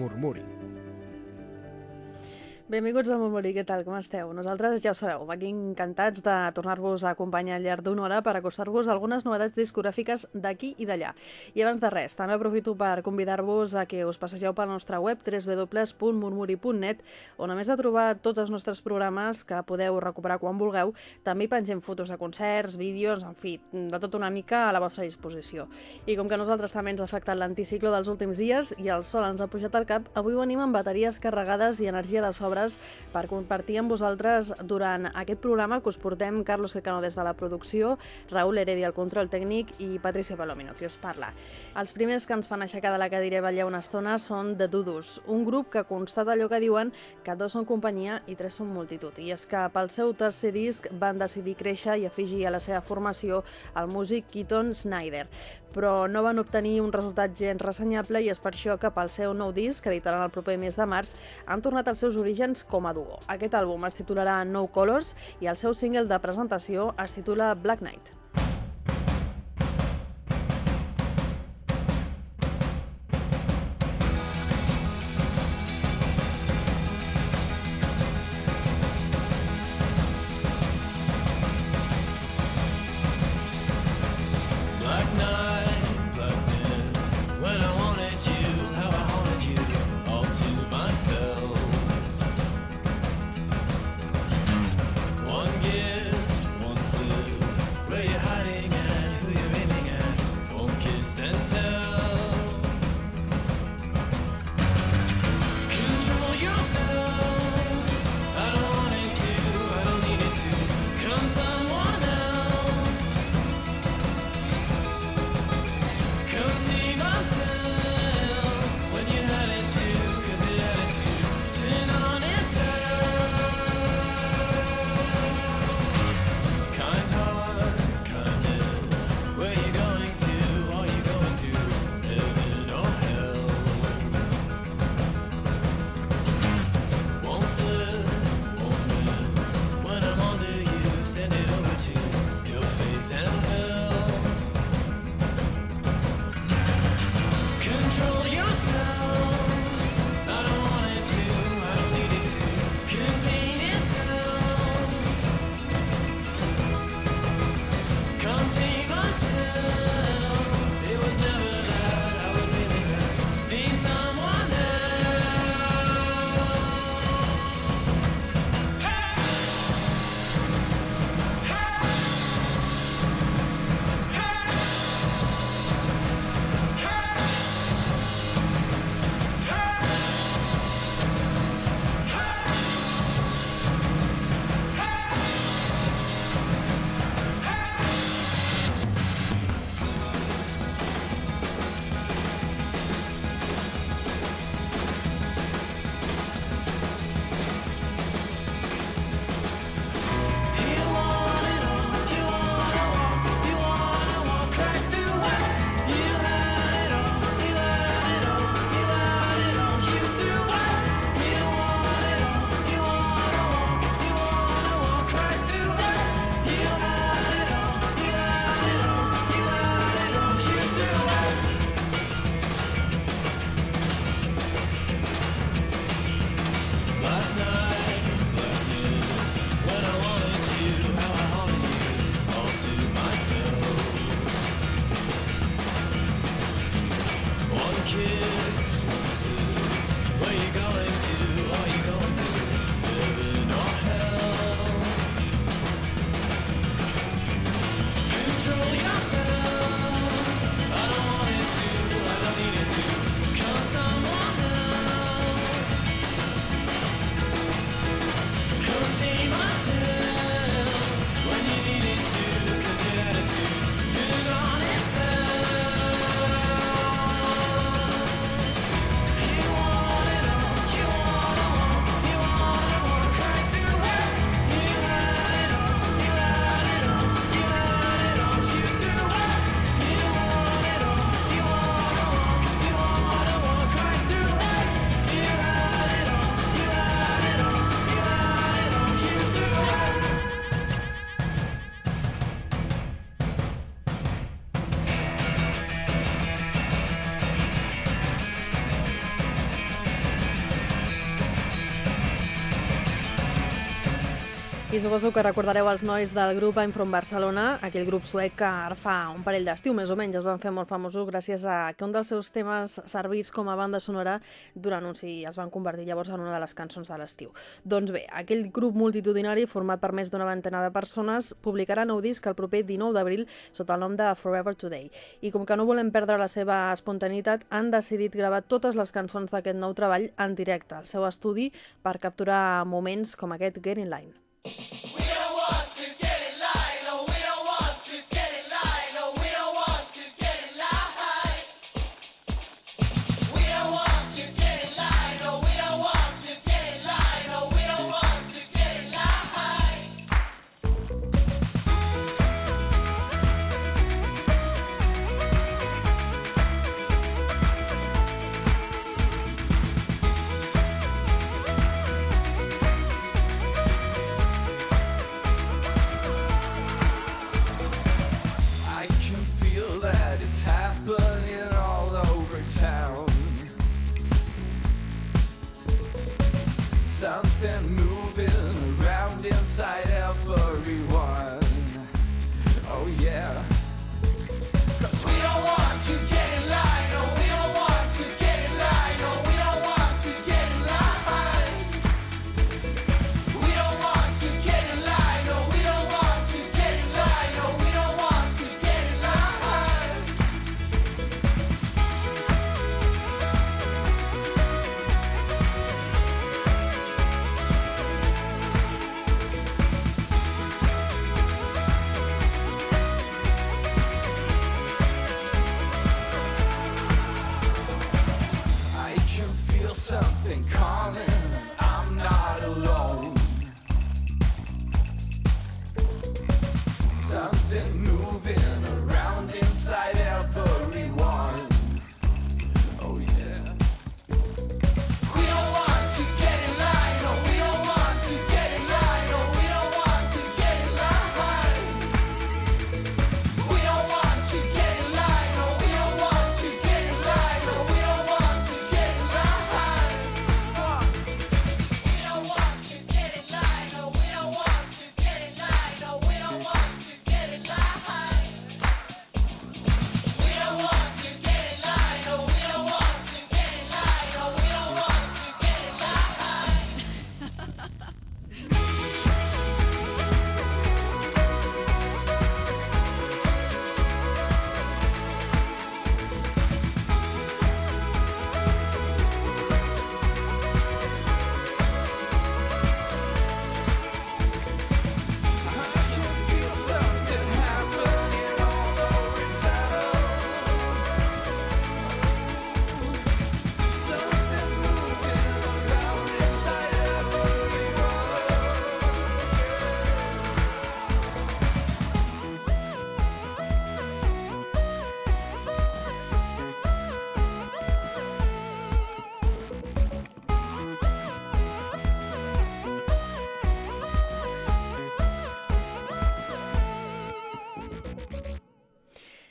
Murmuri. Benvinguts al Murmuri, què tal, com esteu? Nosaltres ja ho sabeu, aquí encantats de tornar-vos a acompanyar al llarg d'una hora per acostar-vos algunes novetats discogràfiques d'aquí i d'allà. I abans de res, també aprofito per convidar-vos a que us passegeu pel nostre web www.murmuri.net on a més de trobar tots els nostres programes que podeu recuperar quan vulgueu, també hi pengem fotos de concerts, vídeos, en fi, de tot una mica a la vostra disposició. I com que nosaltres també ens ha afectat l'anticiclo dels últims dies i el sol ens ha pujat al cap, avui venim amb bateries carregades i energia de sobre hores per compartir amb vosaltres durant aquest programa que us portem Carlos Secano des de la producció, Raül Heredi al control tècnic i Patricia Palomino, qui us parla. Els primers que ens fan aixecar de la cadira i ballar una estona són The Dudus, un grup que constata allò que diuen que dos són companyia i tres són multitud. I és que pel seu tercer disc van decidir créixer i afegir a la seva formació el músic Keaton Snyder però no van obtenir un resultat gens ressenyable i és per això que pel seu nou disc, que editaran el proper mes de març, han tornat als seus orígens com a duo. Aquest àlbum es titularà No Colors i el seu single de presentació es titula Black Knight. I suposo que recordareu els nois del grup From Barcelona, aquell grup suec que ara fa un parell d'estiu més o menys es van fer molt famosos gràcies a que un dels seus temes servís com a banda sonora d'un anunci es van convertir llavors en una de les cançons de l'estiu. Doncs bé, aquell grup multitudinari format per més d'una ventena de persones publicarà nou disc el proper 19 d'abril sota el nom de Forever Today. I com que no volem perdre la seva espontaneïtat, han decidit gravar totes les cançons d'aquest nou treball en directe al seu estudi per capturar moments com aquest Get in Line. We don't want to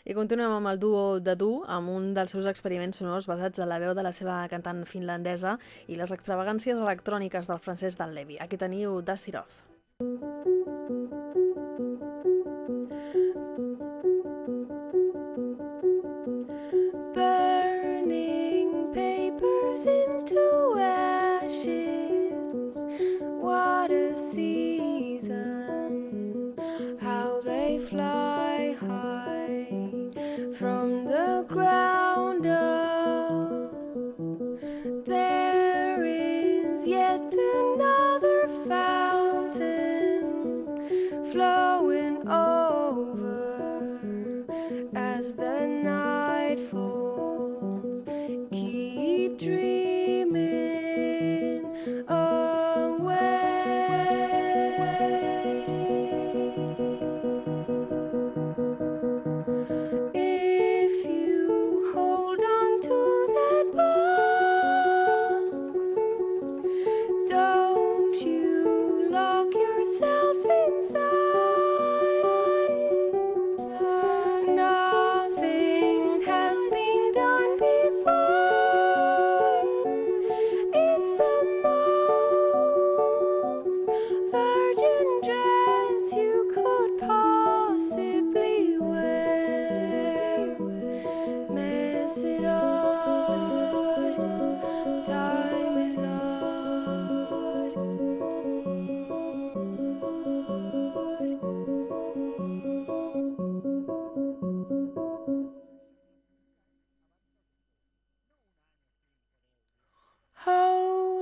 I continuem amb el duo de Du, amb un dels seus experiments sonors basats en la veu de la seva cantant finlandesa i les extravagàncies electròniques del francès del Levi. Aquí teniu Dust It Off.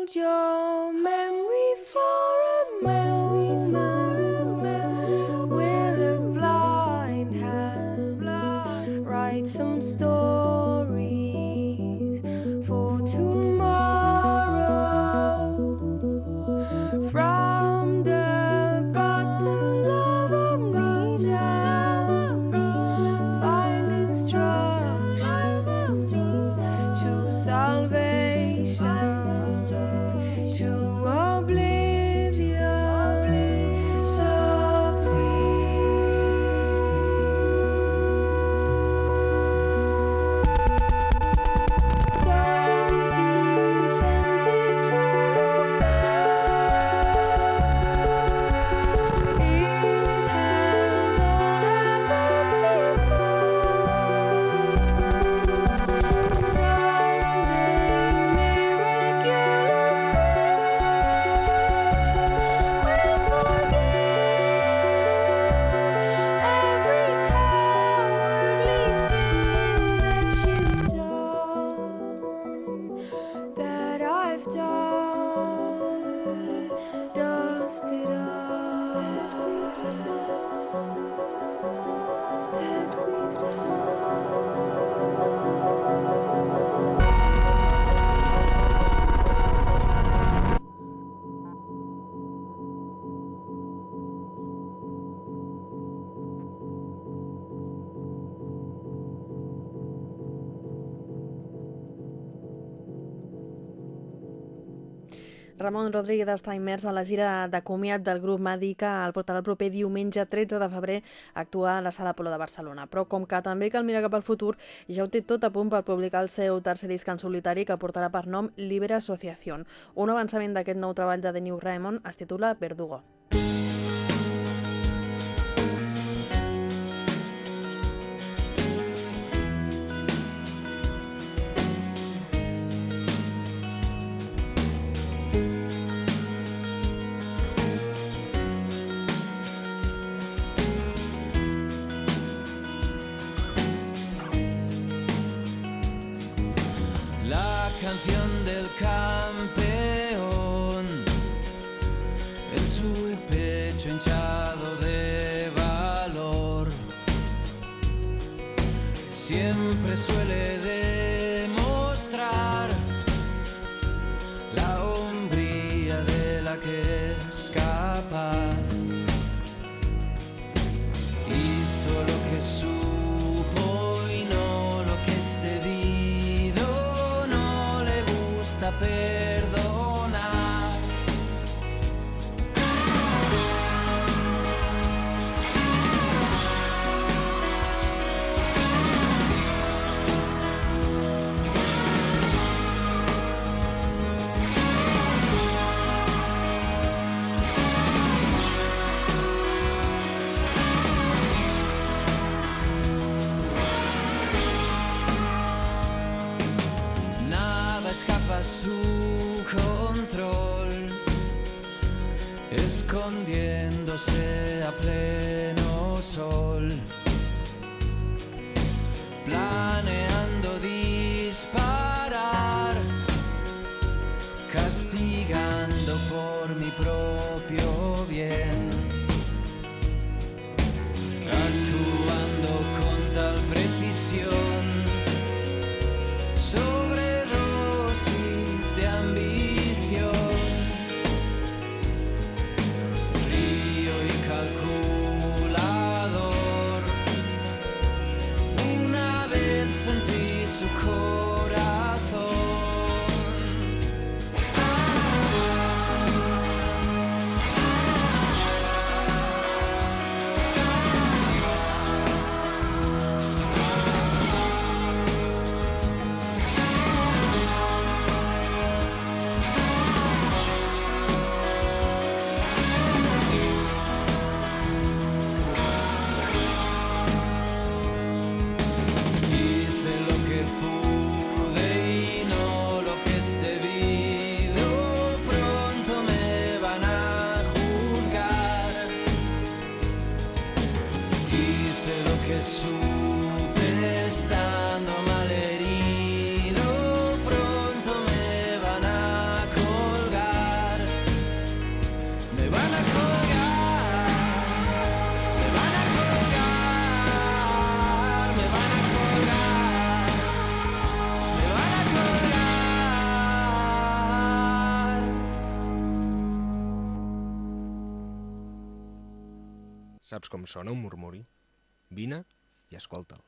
Hold your memory for a moment with a blind hand. Write some stories Ramon Rodríguez està immers a la gira de comiat del grup Màdica. El portarà el proper diumenge 13 de febrer a actuar a la Sala Polo de Barcelona. Però com que també cal mirar cap al futur, ja ho té tot a punt per publicar el seu tercer disc en solitari que portarà per nom Libre Associación. Un avançament d'aquest nou treball de The New Raymond es titula Verdugo. Su control, escondiéndose a pleno sol, planeando disparar, castigando por mi propio Saps com sona un murmuri? Vine i escolta'l.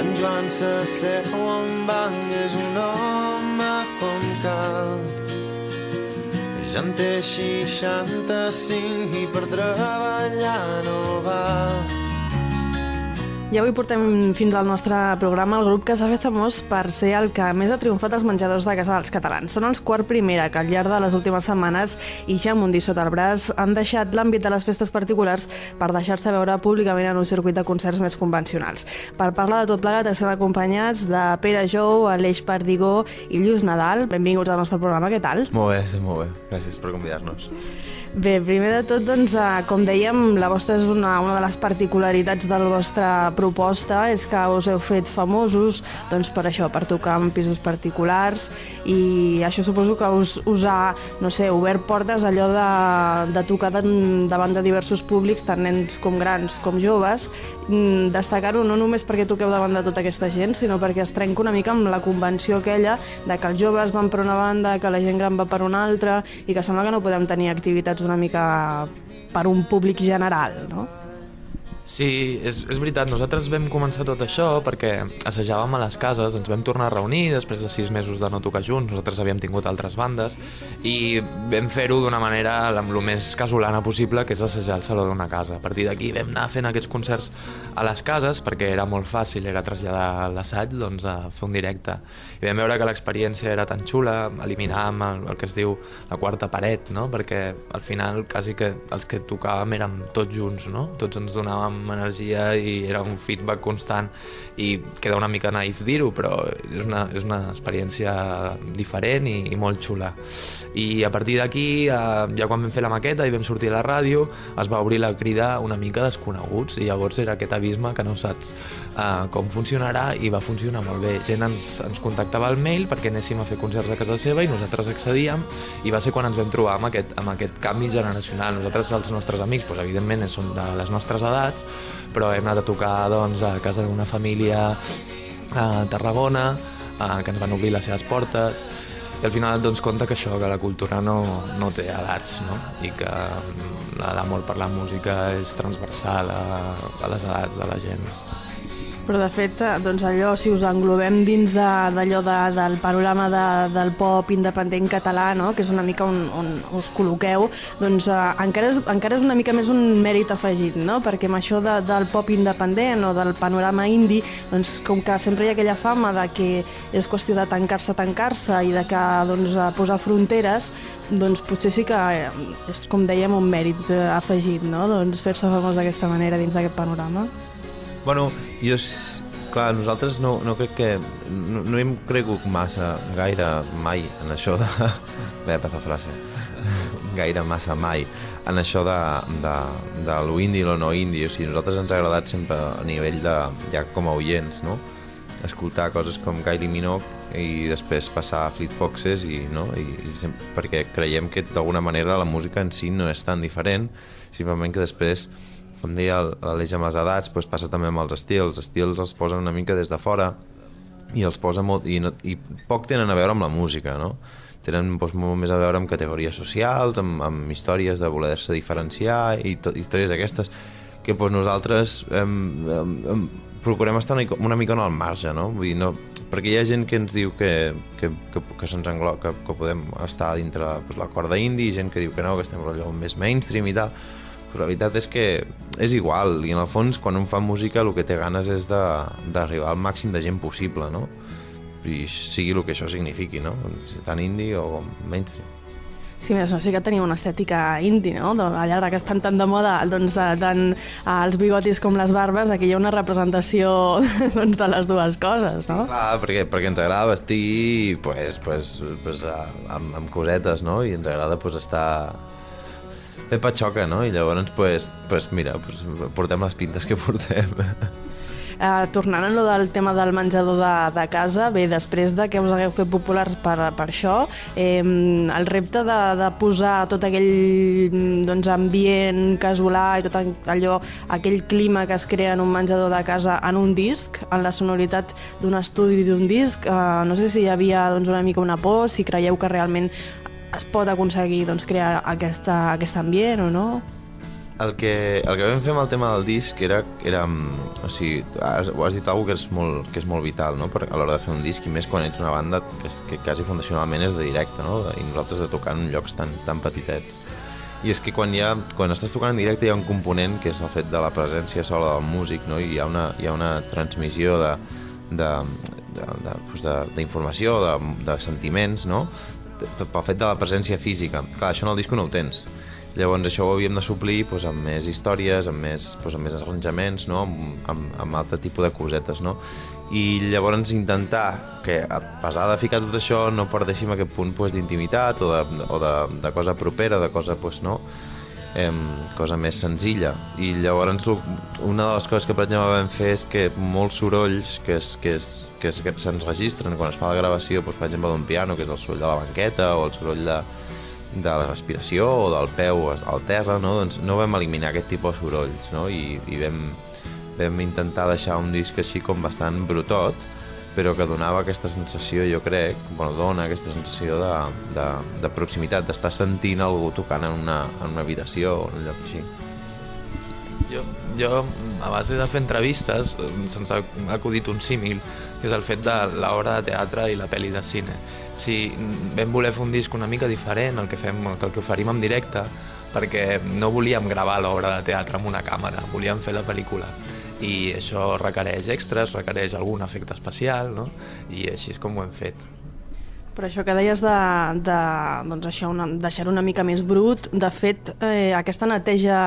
En Joan s'asseu en banc, és un home com cal. Ja en té 65 i per treballar no val. I avui portem fins al nostre programa el grup que s'ha fet famós per ser el que més ha triomfat als menjadors de casa dels catalans. Són els quart primera que al llarg de les últimes setmanes i ja amb un disc sota el braç han deixat l'àmbit de les festes particulars per deixar-se veure públicament en un circuit de concerts més convencionals. Per parlar de tot plegat estem acompanyats de Pere Jou, Aleix Perdigó i Lluís Nadal. Benvinguts al nostre programa, què tal? Molt bé, molt bé. Gràcies per convidar-nos. Bé, primer de tot, doncs, eh, com dèiem, la vostra és una, una de les particularitats de la vostra proposta, és que us heu fet famosos doncs, per això, per tocar en pisos particulars i això suposo que us, us ha, no sé, obert portes allò de, de tocar de, davant de diversos públics, tant nens com grans com joves, mm, destacar-ho no només perquè toqueu davant de tota aquesta gent, sinó perquè es trenca una mica amb la convenció aquella de que els joves van per una banda, que la gent gran va per una altra i que sembla que no podem tenir activitats una mica per un públic general, no? Sí, és, és veritat, nosaltres vam començar tot això perquè assajàvem a les cases, ens vam tornar a reunir després de sis mesos de no tocar junts, nosaltres havíem tingut altres bandes i vam fer-ho d'una manera amb el més casolana possible, que és assajar al saló d'una casa. A partir d'aquí vam anar fent aquests concerts a les cases perquè era molt fàcil, era traslladar l'assaig doncs, a fer un directe. I vam veure que l'experiència era tan xula, eliminàvem el, el que es diu la quarta paret, no? perquè al final quasi que els que tocàvem érem tots junts, no? tots ens donàvem energia i era un feedback constant i queda una mica naïf dir-ho, però és una, és una experiència diferent i, i molt xula. I a partir d'aquí, eh, ja quan vam fer la maqueta i vam sortir a la ràdio, es va obrir la crida una mica desconeguts i llavors era aquest abisme que no saps eh, com funcionarà i va funcionar molt bé. Gent ens, ens contactava al mail perquè anéssim a fer concerts a casa seva i nosaltres accedíem i va ser quan ens vam trobar amb aquest, amb aquest canvi generacional. Nosaltres, els nostres amics, doncs, evidentment, són de les nostres edats, però hem anat a tocar doncs, a casa d'una família a Tarragona, eh, que ens van obrir les seves portes, i al final et dones compte que això, que la cultura no, no té edats, no? i que mm, l'amor per la música és transversal a, a les edats de la gent. Però de fet, eh, doncs allò, si us englobem dins de- d'allò de, del panorama de, del pop independent català, no? que és una mica on, on us col·loqueu, doncs eh, encara, és, encara és una mica més un mèrit afegit, no? perquè amb això de, del pop independent o del panorama indie, doncs com que sempre hi ha aquella fama de que és qüestió de tancar-se, tancar-se i de que doncs, eh, posar fronteres, doncs potser sí que eh, és, com dèiem, un mèrit afegit, no? doncs fer-se famós d'aquesta manera dins d'aquest panorama. Bueno, jo... s- Clar, nosaltres no, no crec que... No, no hem cregut massa, gaire, mai, en això de... Bé, la frase. Gaire massa mai en això de, de, de lo indie i lo no indie. O sigui, nosaltres ens ha agradat sempre a nivell de... ja com a oients, no? escoltar coses com Kylie Minogue i després passar a Fleet Foxes i, no? I, i sem- perquè creiem que d'alguna manera la música en si no és tan diferent simplement que després com deia el- l'Aleix amb les edats doncs passa també amb els estils els estils els posen una mica des de fora i els posa molt i, no, i poc tenen a veure amb la música no? tenen doncs, molt més a veure amb categories socials amb, amb històries de voler-se diferenciar i to, històries d'aquestes que doncs, nosaltres em, em, em, procurem estar una, una mica al marge, no? Vull dir, no? Perquè hi ha gent que ens diu que, que, que, que se'ns englo que, que podem estar dintre doncs, la corda indie, gent que diu que no, que estem rotllo més mainstream i tal, però la veritat és que és igual, i en el fons quan un fa música el que té ganes és d'arribar al màxim de gent possible, no? I sigui el que això signifiqui, no? Tant indie o mainstream. Sí, més no, sí que tenia una estètica indie, no? Allà ara que estan tan de moda doncs, eh, tant eh, els bigotis com les barbes, aquí hi ha una representació doncs, de les dues coses, no? Clar, perquè, perquè ens agrada vestir pues, pues, pues, eh, amb, amb cosetes, no? I ens agrada pues, estar fer patxoca, no? I llavors, pues, pues, mira, pues, portem les pintes que portem. Eh, tornant a lo del tema del menjador de, de casa, bé, després de que us hagueu fet populars per, per això, eh, el repte de, de posar tot aquell doncs, ambient casolà i tot allò, aquell clima que es crea en un menjador de casa en un disc, en la sonoritat d'un estudi d'un disc, eh, no sé si hi havia doncs, una mica una por, si creieu que realment es pot aconseguir doncs, crear aquesta, aquest ambient o no? El que, el que vam fer amb el tema del disc era, era mm, o sigui, has, ho has dit alguna que és molt, que és molt vital no? per, a l'hora de fer un disc i més quan ets una banda que, que quasi fundacionalment és de directe no? i nosaltres de tocar en llocs tan, tan petitets i és que quan, hi ha, quan estàs tocant en directe hi ha un component que és el fet de la presència sola del músic no? i hi ha una, hi ha una transmissió de, de, d'informació, de, de, de, de sentiments, no? Pel fet de la presència física. Clar, això en el disco no ho tens. Llavors això ho havíem de suplir doncs, amb més històries, amb més, doncs, amb més arranjaments, no? amb, amb, amb altre tipus de cosetes. No? I llavors intentar que, a pesar de ficar tot això, no perdéssim aquest punt doncs, d'intimitat o, de, o de, de cosa propera, de cosa, doncs, no? Eh, cosa més senzilla. I llavors una de les coses que per exemple vam fer és que molts sorolls que, es, que, es, que, es, que se'ns registren quan es fa la gravació, doncs, per exemple d'un piano, que és el soroll de la banqueta o el soroll de, de la respiració o del peu al terra, no? doncs no vam eliminar aquest tipus de sorolls no? I, i vam, vam intentar deixar un disc així com bastant brutot però que donava aquesta sensació, jo crec, bueno, dona aquesta sensació de, de, de proximitat, d'estar sentint algú tocant en una, en una habitació o en un lloc així. Jo, jo, a base de fer entrevistes, se'ns ha acudit un símil, que és el fet de l'obra de teatre i la pel·li de cine si vam voler fer un disc una mica diferent el que, fem, el que oferim en directe perquè no volíem gravar l'obra de teatre amb una càmera, volíem fer la pel·lícula i això requereix extras, requereix algun efecte especial no? i així és com ho hem fet. Per això que deies de, de doncs això, una, deixar una mica més brut, de fet, eh, aquesta neteja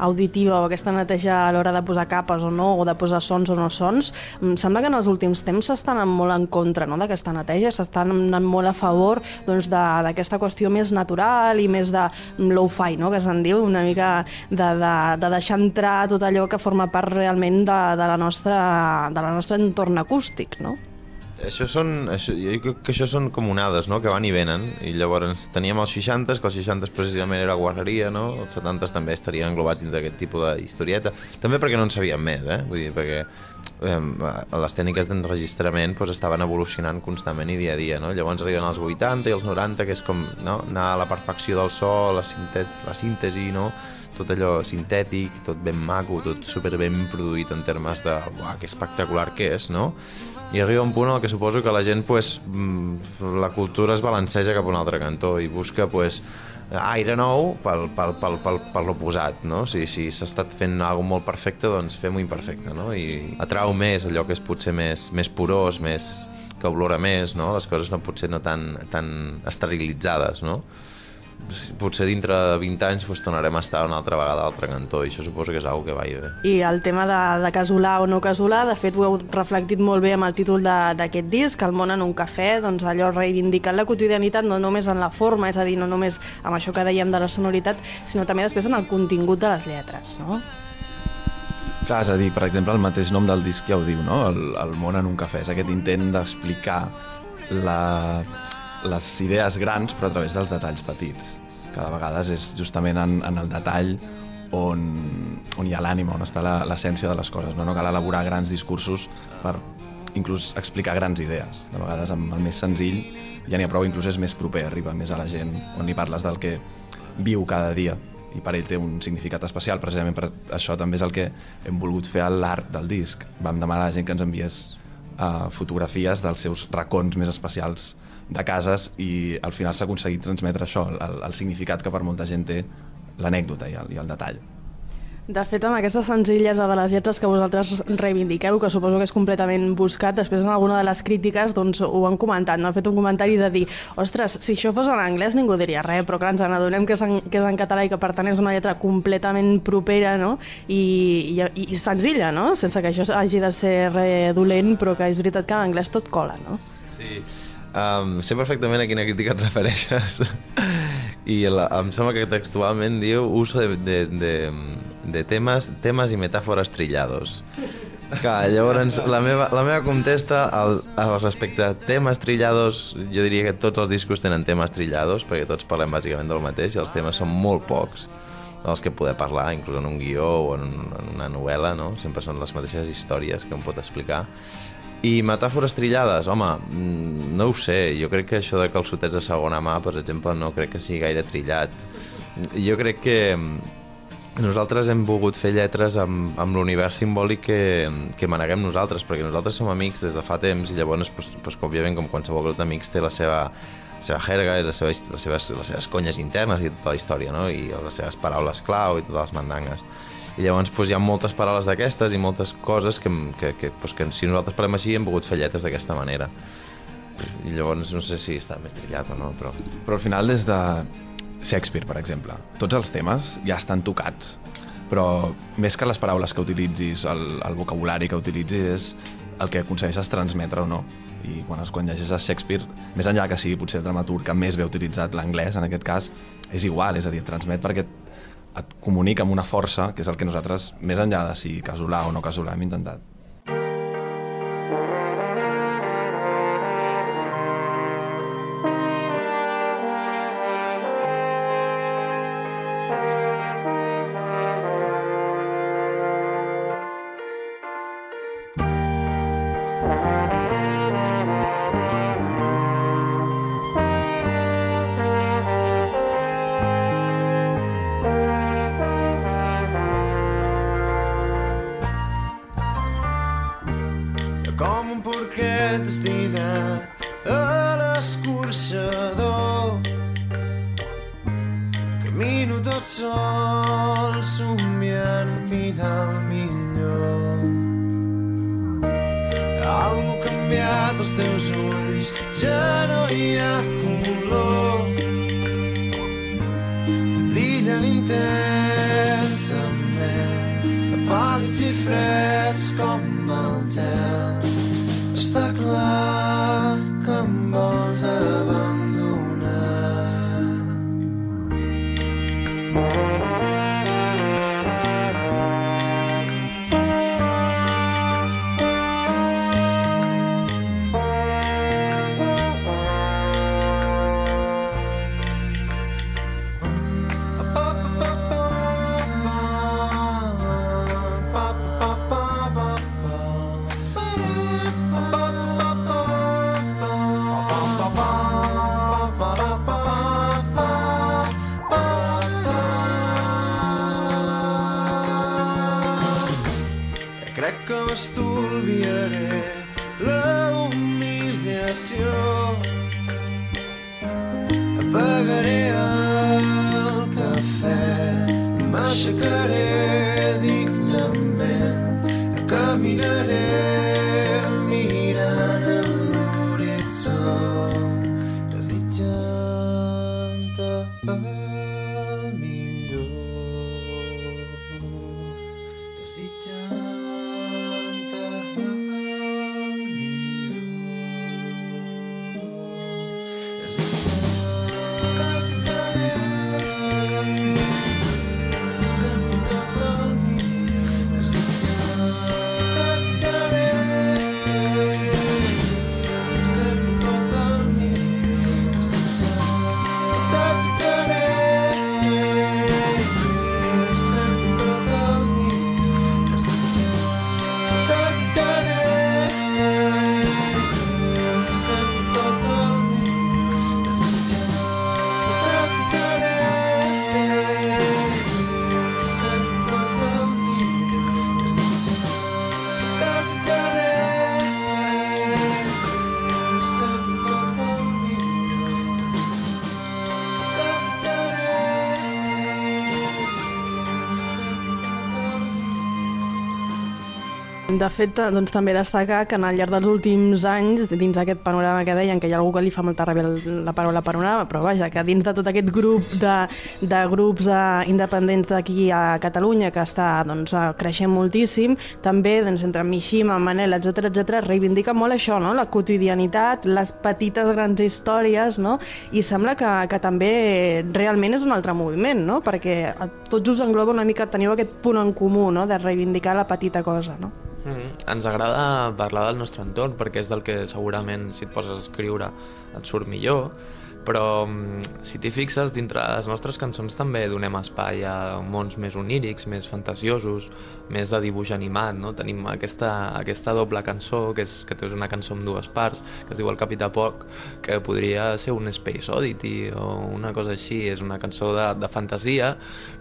auditiva o aquesta neteja a l'hora de posar capes o no, o de posar sons o no sons, em sembla que en els últims temps s'estan molt en contra no, d'aquesta neteja, s'estan anant molt a favor doncs, d'aquesta doncs, qüestió més natural i més de low-fi, no, que se'n diu, una mica de, de, de deixar entrar tot allò que forma part realment de, de, la nostra, de la nostra entorn acústic, no? Això són, això, jo crec que això són com onades, no?, que van i venen, i llavors teníem els 60 que els 60 precisament era guarreria, no?, els 70 també estarien englobats dins d'aquest tipus de historieta, també perquè no en sabíem més, eh?, vull dir, perquè eh, les tècniques d'enregistrament pues, estaven evolucionant constantment i dia a dia, no?, llavors arriben els 80 i els 90, que és com, no?, anar a la perfecció del so, la, sintet, la síntesi, no?, tot allò sintètic, tot ben maco, tot super ben produït en termes de, uah, que espectacular que és, no? I arriba un punt en què suposo que la gent pues, mm, la cultura es balanceja cap a un altre cantó i busca pues, aire nou pel, pel, pel, pel, per l'oposat no? si s'ha si estat fent alguna molt perfecte doncs fem-ho imperfecte no? i atrau més allò que és potser més, més purós més, que olora més no? les coses no potser no tan, tan esterilitzades no? Potser dintre de 20 anys pues, tornarem a estar una altra vegada a l'altre cantó i això suposo que és una que va i bé. I el tema de, de casolà o no casolà, de fet ho heu reflectit molt bé amb el títol d'aquest disc, El món en un cafè, doncs allò reivindicant la quotidianitat no només en la forma, és a dir, no només amb això que dèiem de la sonoritat, sinó també després en el contingut de les lletres, no? Clar, és a dir, per exemple, el mateix nom del disc ja ho diu, no? El, el món en un cafè, és aquest intent d'explicar la les idees grans però a través dels detalls petits. Cada vegada és justament en, en el detall on, on hi ha l'ànima, on està l'essència de les coses. No? no cal elaborar grans discursos per inclús explicar grans idees. De vegades amb el més senzill ja n'hi ha prou, inclús és més proper, arriba més a la gent quan li parles del que viu cada dia i per ell té un significat especial, precisament per això també és el que hem volgut fer a l'art del disc. Vam demanar a la gent que ens enviés uh, fotografies dels seus racons més especials de cases i al final s'ha aconseguit transmetre això, el, el significat que per molta gent té l'anècdota i, el, i el detall. De fet, amb aquesta senzillesa de les lletres que vosaltres reivindiqueu, que suposo que és completament buscat, després en alguna de les crítiques doncs, ho han comentat, no? han fet un comentari de dir ostres, si això fos en anglès ningú diria res, però clar, ens n'adonem que, és en, que és en català i que per tant és una lletra completament propera no? I, i, i senzilla, no? sense que això hagi de ser res dolent, però que és veritat que en anglès tot cola, no? Sí, Um, sé perfectament a quina crítica et refereixes i la, em sembla que textualment diu uso de, de, de, de temes, temes i metàfores trillados Clar, llavors, la meva, la meva contesta al, al respecte a temes trillados, jo diria que tots els discos tenen temes trillados, perquè tots parlem bàsicament del mateix i els temes són molt pocs dels que poder parlar, inclús en un guió o en, en una novel·la, no? Sempre són les mateixes històries que em pot explicar. I metàfores trillades, home, mm, no ho sé, jo crec que això de calçotets de segona mà, per exemple, no crec que sigui gaire trillat. Jo crec que mm, nosaltres hem volgut fer lletres amb, amb l'univers simbòlic que, que maneguem nosaltres, perquè nosaltres som amics des de fa temps i llavors, pues, pues, òbviament, com qualsevol grup d'amics, té la seva, la seva jerga i les seves, les, seves, les seves conyes internes i tota la història, no? i les seves paraules clau i totes les mandangues. I llavors pues, hi ha moltes paraules d'aquestes i moltes coses que, que, que, pues, que si nosaltres parlem així hem volgut fer lletres d'aquesta manera. I llavors no sé si està més trillat o no, però... Però al final, des de Shakespeare, per exemple, tots els temes ja estan tocats, però més que les paraules que utilitzis, el, el vocabulari que utilitzis, és el que aconsegueixes transmetre o no. I quan, es, quan llegeixes Shakespeare, més enllà que sigui potser el dramaturg que més ve utilitzat l'anglès, en aquest cas, és igual, és a dir, et transmet perquè et, comunica amb una força, que és el que nosaltres, més enllà de si casolà o no casolà, hem intentat. Crec que De fet, doncs, també destacar que en al llarg dels últims anys, dins d'aquest panorama que deien, que hi ha algú que li fa molta ràbia el- la paraula panorama, però vaja, que dins de tot aquest grup de, de grups eh, independents d'aquí a Catalunya, que està doncs, eh, creixent moltíssim, també doncs, entre Mishima, Manel, etc etc reivindica molt això, no? la quotidianitat, les petites grans històries, no? i sembla que, que també realment és un altre moviment, no? perquè tots us engloba una mica, teniu aquest punt en comú no? de reivindicar la petita cosa. No? Mm, ens agrada parlar del nostre entorn perquè és del que segurament si et poses a escriure et surt millor però mm, si t'hi fixes, dintre les nostres cançons també donem espai a mons més onírics, més fantasiosos, més de dibuix animat, no? Tenim aquesta, aquesta doble cançó, que és, que és una cançó amb dues parts, que es diu El Capità Poc, que podria ser un Space Oddity o una cosa així, és una cançó de, de fantasia,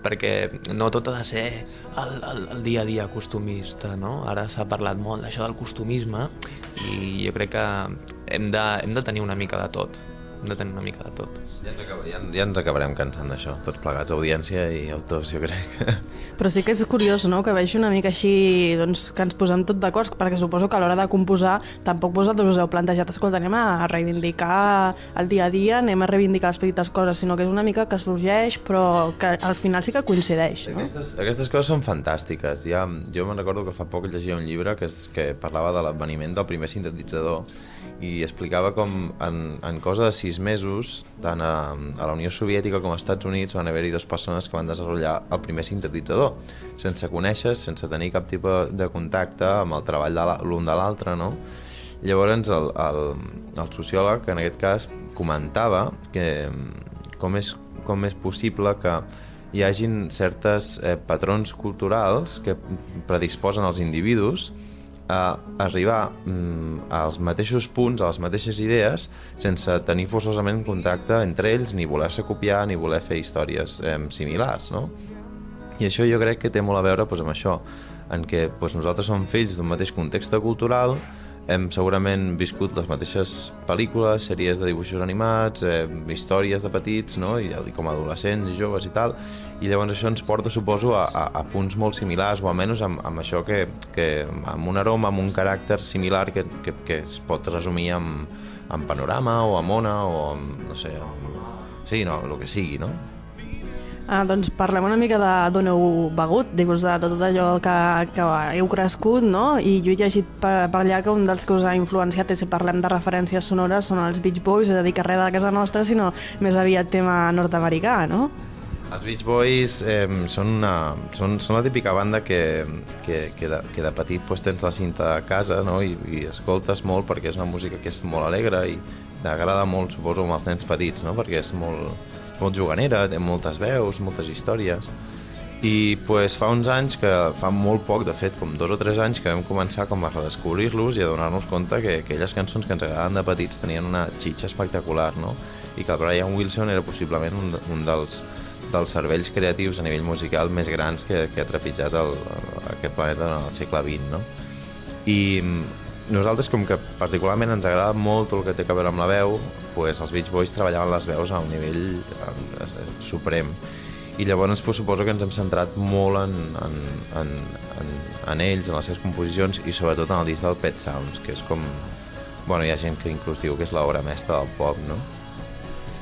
perquè no tot ha de ser el, el, el dia a dia costumista, no? Ara s'ha parlat molt d'això del costumisme i jo crec que hem de, hem de tenir una mica de tot hem de tenir una mica de tot. Ja ens, acab ja, ja ens acabarem cansant d'això, tots plegats, audiència i autors, jo crec. Però sí que és curiós, no?, que vegi una mica així, doncs, que ens posem tot d'acord, perquè suposo que a l'hora de composar tampoc vosaltres us heu plantejat, escolta, anem a reivindicar el dia a dia, anem a reivindicar les petites coses, sinó que és una mica que sorgeix, però que al final sí que coincideix, no? Aquestes, aquestes coses són fantàstiques. Ja, jo me'n recordo que fa poc llegia un llibre que, és, que parlava de l'adveniment del primer sintetitzador i explicava com en, en cosa de sis mesos, tant a, a la Unió Soviètica com als Estats Units van haver-hi dues persones que van desenvolupar el primer sintetitzador, sense conèixer, sense tenir cap tipus de contacte amb el treball de l'un de l'altre, no? Llavors el, el, el sociòleg en aquest cas comentava que com és, com és possible que hi hagin certes eh, patrons culturals que predisposen els individus a arribar mm, als mateixos punts, a les mateixes idees, sense tenir forçosament contacte entre ells, ni voler-se copiar, ni voler fer històries eh, similars, no? I això jo crec que té molt a veure doncs, amb això, en què doncs, nosaltres som fills d'un mateix context cultural, hem segurament viscut les mateixes pel·lícules, sèries de dibuixos animats, eh, històries de petits, no? I, com a adolescents i joves i tal, i llavors això ens porta, suposo, a, a, a punts molt similars, o almenys amb, amb això que, que amb un aroma, amb un caràcter similar que, que, que es pot resumir amb, amb panorama o amb ona o amb, no sé, amb, sí, no, el que sigui, no? Ah, doncs parlem una mica de d'on heu begut, de, de tot allò que, que heu crescut, no? I jo he llegit per, per allà que un dels que us ha influenciat, i si parlem de referències sonores, són els Beach Boys, és a dir, que res de casa nostra, sinó més aviat tema nord-americà, no? Els Beach Boys eh, són, una, són, són la típica banda que, que, que, de, que de petit pues, tens la cinta a casa no? I, i escoltes molt perquè és una música que és molt alegre i t'agrada molt, suposo, amb els nens petits, no? perquè és molt, molt juganera, té moltes veus, moltes històries. I pues, fa uns anys, que fa molt poc, de fet, com dos o tres anys, que vam començar com a redescobrir-los i a donar-nos compte que aquelles cançons que ens agradaven de petits tenien una xitxa espectacular, no? I que Brian Wilson era possiblement un, un dels, dels cervells creatius a nivell musical més grans que, que ha trepitjat el, aquest planeta en el segle XX, no? I nosaltres, com que particularment ens agrada molt el que té a veure amb la veu, pues, els Beach Boys treballaven les veus a un nivell eh, suprem. I llavors pues, suposo que ens hem centrat molt en, en, en, en, en ells, en les seves composicions i sobretot en el disc del Pet Sounds, que és com... Bueno, hi ha gent que inclús diu que és l'obra mestra del pop, no?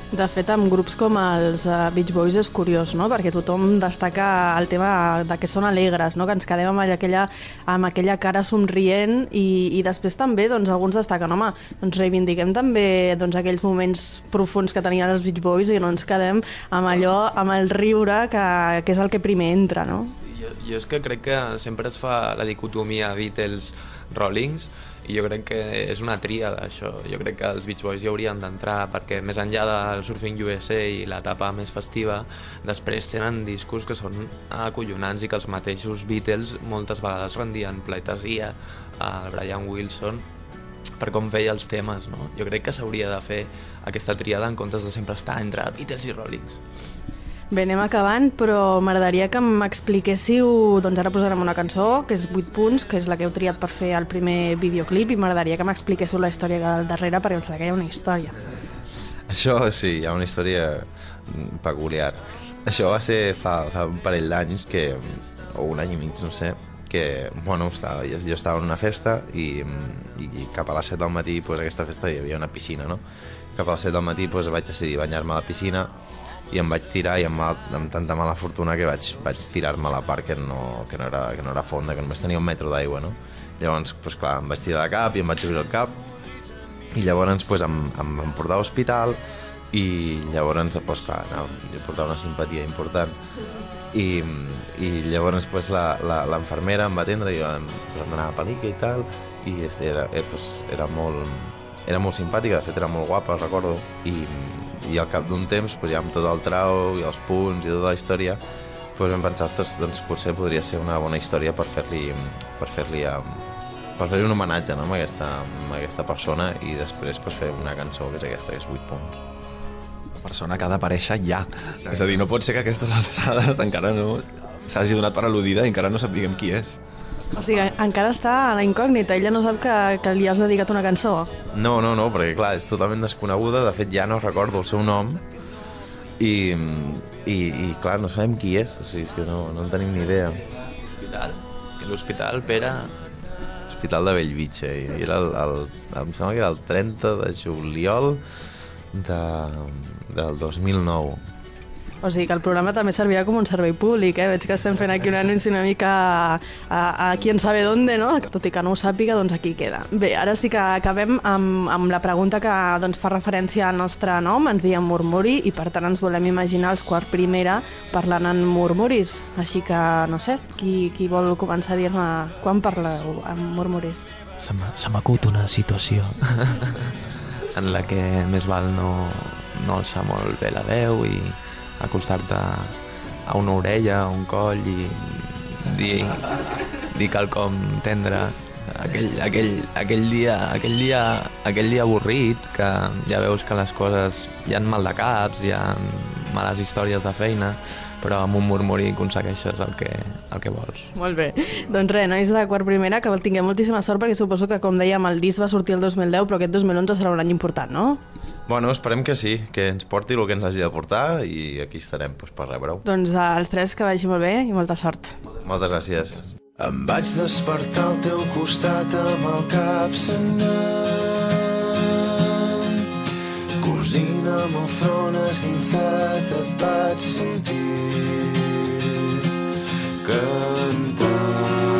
De fet, amb grups com els uh, Beach Boys és curiós, no? perquè tothom destaca el tema de que són alegres, no? que ens quedem amb aquella, amb aquella cara somrient i, i després també doncs, alguns destaquen, home, doncs reivindiquem també doncs, aquells moments profuns que tenien els Beach Boys i no ens quedem amb allò, amb el riure que, que és el que primer entra, no? Jo, jo és que crec que sempre es fa la dicotomia Beatles-Rollings i jo crec que és una tria d'això. Jo crec que els Beach Boys hi haurien d'entrar perquè més enllà del Surfing USA i l'etapa més festiva, després tenen discos que són acollonants i que els mateixos Beatles moltes vegades rendien pleitesia al Brian Wilson per com feia els temes, no? Jo crec que s'hauria de fer aquesta triada en comptes de sempre estar entre Beatles i Rollings. Bé, anem acabant, però m'agradaria que m'expliquéssiu, doncs ara posarem una cançó, que és 8 punts, que és la que heu triat per fer el primer videoclip, i m'agradaria que m'expliquéssiu la història del darrere, perquè em sembla que hi ha una història. Això sí, hi ha una història peculiar. Això va ser fa, fa un parell d'anys, que, o un any i mig, no sé, que, bueno, estava, jo, estava en una festa i, i cap a les 7 del matí, pues, aquesta festa hi havia una piscina, no? Cap a les 7 del matí pues, vaig decidir banyar-me a la piscina i em vaig tirar i amb, mal, amb tanta mala fortuna que vaig, vaig tirar-me a la part que no, que, no era, que no era fonda, que només tenia un metro d'aigua, no? Llavors, pues, clar, em vaig tirar de cap i em vaig obrir el cap i llavors pues, em, em portar a l'hospital i llavors, doncs, clar, anava, jo portava una simpatia important i, i llavors pues, l'enfermera em va atendre i vam, pues, vam anar a pel·lícula i tal i este, era, eh, pues, era, molt, era molt simpàtica, de fet era molt guapa, recordo i, i al cap d'un temps pues, ja amb tot el trau i els punts i tota la història pues, vam pensar, ostres, doncs potser podria ser una bona història per fer-li per fer-li um, per fer un homenatge no, amb, aquesta, amb aquesta persona i després pues, fer una cançó que és aquesta, que és 8 punts. La persona que ha d'aparèixer ja. És a dir, no pot ser que a aquestes alçades encara no s'hagi donat per al·ludida i encara no sapiguem qui és. O sigui, encara està a la incògnita, ella no sap que, que li has dedicat una cançó. No, no, no, perquè clar, és totalment desconeguda, de fet ja no recordo el seu nom i, i, i clar, no sabem qui és, o sigui, és que no, no en tenim ni idea. L'hospital. L'hospital, Pere... Hospital de Bellvitge, i era el, el, em sembla que era el 30 de juliol de, del 2009. O sigui que el programa també servirà com un servei públic, eh? Veig que estem fent aquí un anunci una mica a, a, a qui en sabe dónde, no? Tot i que no ho sàpiga, doncs aquí queda. Bé, ara sí que acabem amb, amb la pregunta que doncs, fa referència al nostre nom, ens diem Murmuri, i per tant ens volem imaginar els quart primera parlant en murmuris. Així que, no sé, qui, qui vol començar a dir-me quan parleu en murmuris? Se m'acut una situació en la que més val no, no alçar molt bé la veu i acostar-te a una orella, a un coll i dir, dir quelcom tendre aquell, aquell, aquell, dia, aquell, dia, aquell dia avorrit que ja veus que les coses hi han mal de caps, hi ha males històries de feina però amb un murmuri aconsegueixes el que, el que vols. Molt bé. Doncs res, nois de quart primera, que tinguem moltíssima sort perquè suposo que, com dèiem, el disc va sortir el 2010, però aquest 2011 serà un any important, no? Bueno, esperem que sí, que ens porti el que ens hagi de portar i aquí estarem pues, per rebre-ho. Doncs eh, els tres que vagi molt bé i molta sort. Moltes gràcies. Em vaig despertar al teu costat amb el cap sanant Cosint amb el front esguinçat et vaig sentir cantant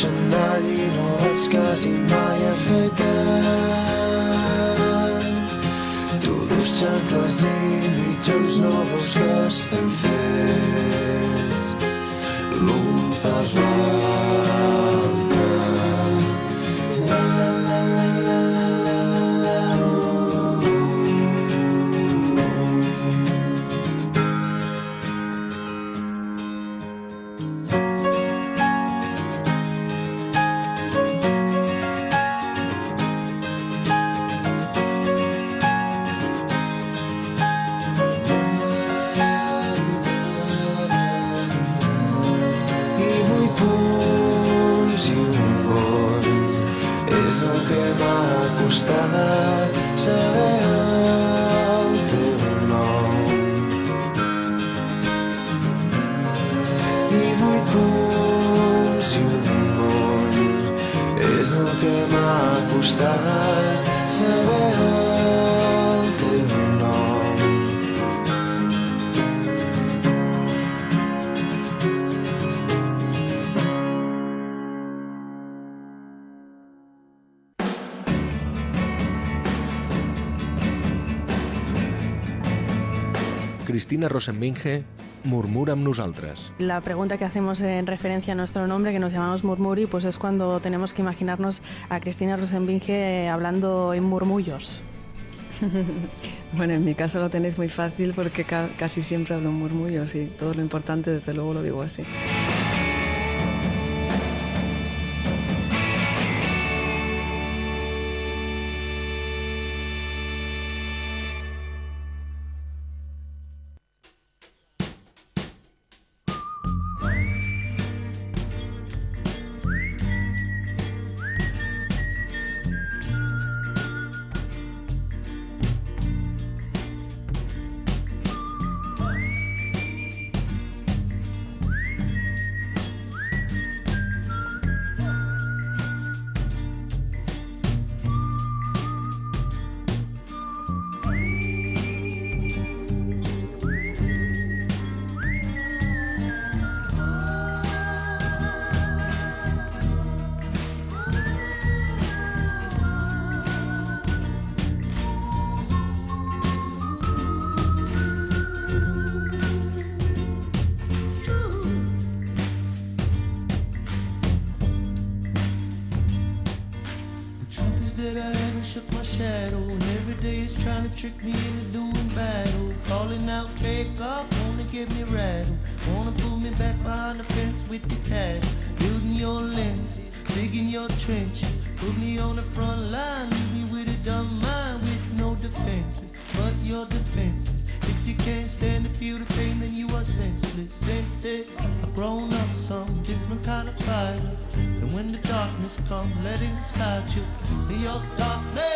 porto un xandall i no vaig quasi mai afaitat. Tu xancles i mitjons no veus que estem fets Cristina Rosenbinge murmura amb nosaltres. La pregunta que hacemos en referencia a nuestro nombre, que nos llamamos Murmuri, pues es cuando tenemos que imaginarnos a Cristina Rosenbinge hablando en murmullos. Bueno, en mi caso lo tenéis muy fácil porque ca- casi siempre hablo en murmullos y todo lo importante desde luego lo digo así. Is trying to trick me into doing battle. Calling out fake up, wanna get me rattled. Wanna pull me back behind the fence with the cattle. Building your lenses, digging your trenches. Put me on the front line, leave me with a dumb mind with no defenses. But your defenses. If you can't stand to feel the pain, then you are senseless. Since this, I've grown up some different kind of fighter. And when the darkness comes, let it inside you. Your darkness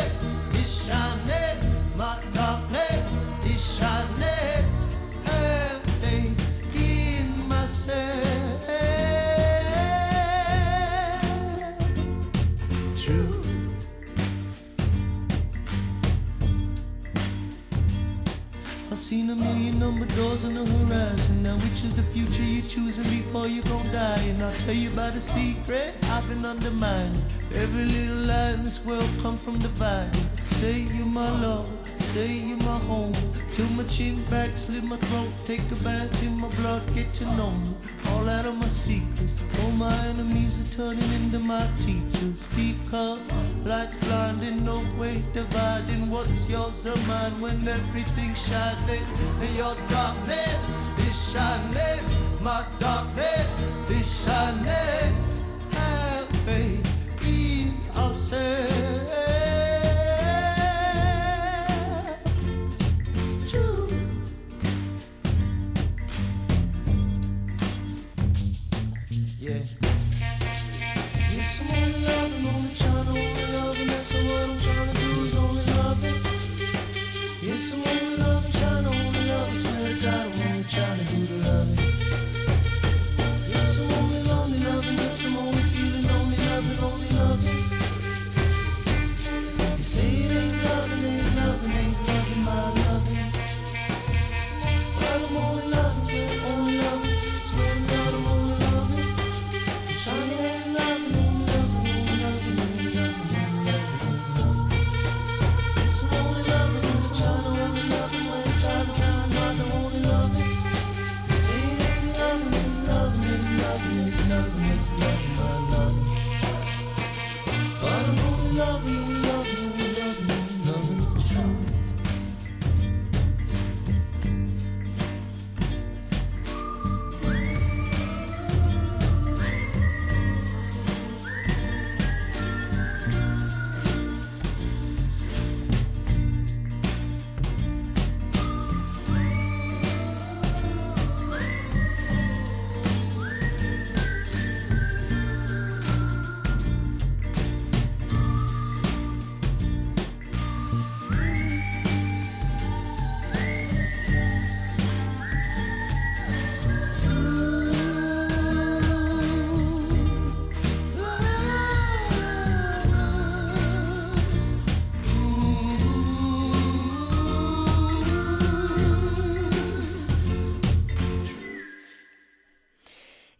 chin back, slit my throat, take a bath in my blood, get to know me. All out of my secrets. All my enemies are turning into my teachers. Because light's blinding, no way dividing what's yours or mine when everything's shining. And your darkness is shining. My darkness is shining.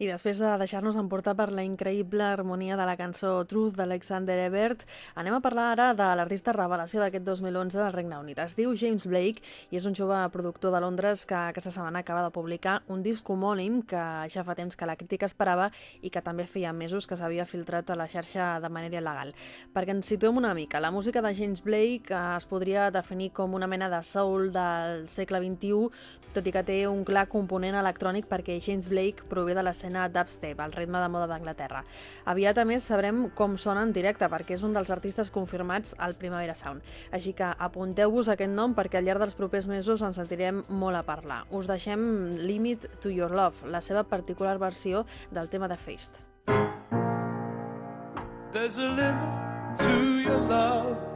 I després de deixar-nos emportar per la increïble harmonia de la cançó Truth d'Alexander Ebert, anem a parlar ara de l'artista revelació d'aquest 2011 al Regne Unit. Es diu James Blake i és un jove productor de Londres que aquesta setmana acaba de publicar un disc homònim que ja fa temps que la crítica esperava i que també feia mesos que s'havia filtrat a la xarxa de manera il·legal. Perquè ens situem una mica, la música de James Blake eh, es podria definir com una mena de soul del segle XXI, tot i que té un clar component electrònic perquè James Blake prové de l'escena dubstep, el ritme de moda d'Anglaterra. Aviat, a més, sabrem com sona en directe, perquè és un dels artistes confirmats al Primavera Sound. Així que apunteu-vos aquest nom perquè al llarg dels propers mesos ens sentirem molt a parlar. Us deixem Limit to Your Love, la seva particular versió del tema de Feist. There's a limit to your love.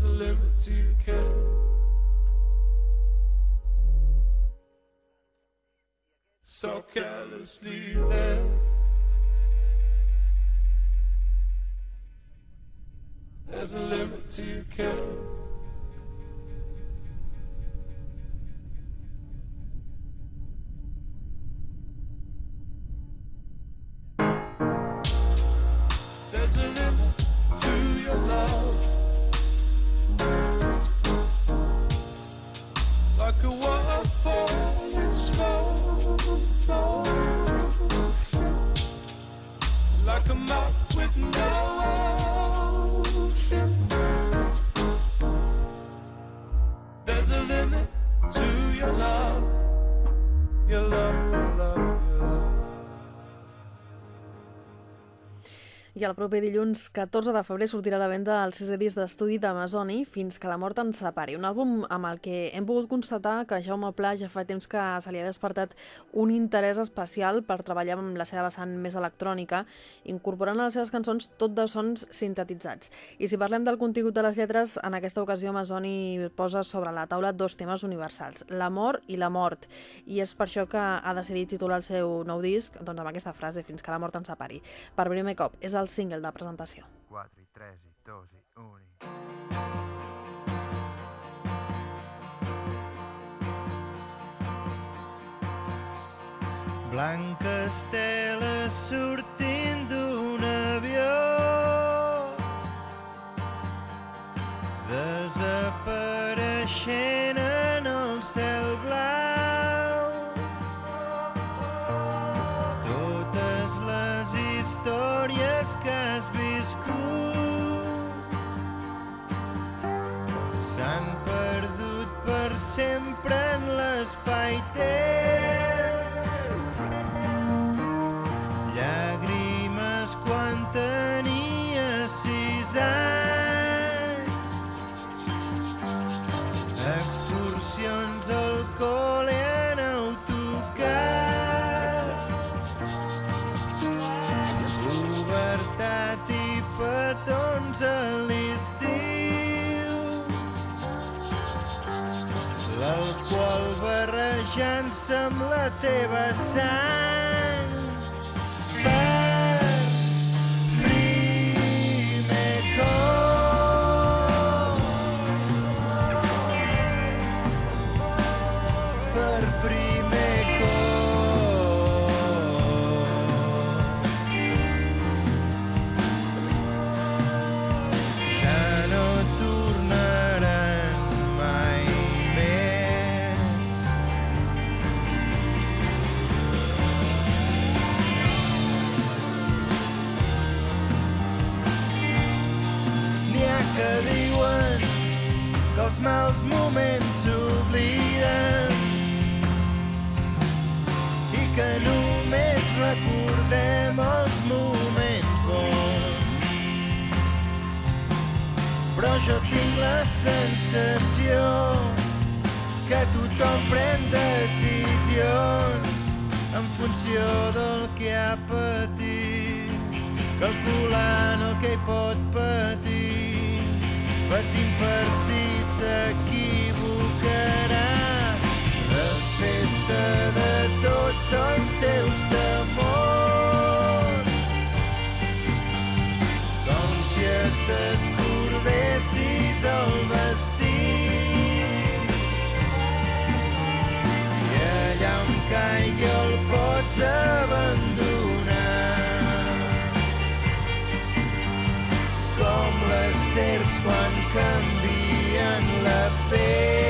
There's a limit to your care. So carelessly there. There's a limit to your care. El proper dilluns 14 de febrer sortirà a la venda el sisè disc d'estudi d'Amazoni fins que la mort ens separi. Un àlbum amb el que hem pogut constatar que Jaume Pla ja fa temps que se li ha despertat un interès especial per treballar amb la seva vessant més electrònica, incorporant a les seves cançons tot de sons sintetitzats. I si parlem del contingut de les lletres, en aquesta ocasió Amazoni posa sobre la taula dos temes universals, l'amor i la mort. I és per això que ha decidit titular el seu nou disc doncs, amb aquesta frase, fins que la mort ens separi. Per primer cop, és el single de presentació. 4 i 3 i 2 i 1 i... Blanca estela sortint d'un avió desapareixent en el cel blau històries que has viscut. S'han perdut per sempre en l'espai-temps amb la sensació que tothom pren decisions en funció del que ha patit, calculant el que hi pot patir, patint per si s'equivocarà. Pots abandonar. Com les serps quan canvien la pell.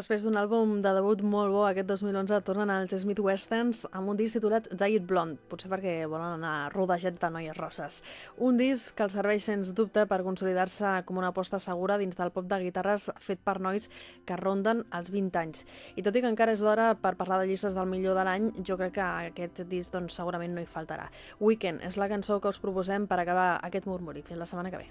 Després d'un àlbum de debut molt bo aquest 2011 tornen els Smith Westerns amb un disc titulat Giant Blonde, potser perquè volen anar rodejats de noies rosses. Un disc que els serveix sens dubte per consolidar-se com una aposta segura dins del pop de guitarres fet per nois que ronden els 20 anys. I tot i que encara és d'hora per parlar de llistes del millor de l'any, jo crec que aquest disc doncs, segurament no hi faltarà. Weekend és la cançó que us proposem per acabar aquest murmuri. Fins la setmana que ve.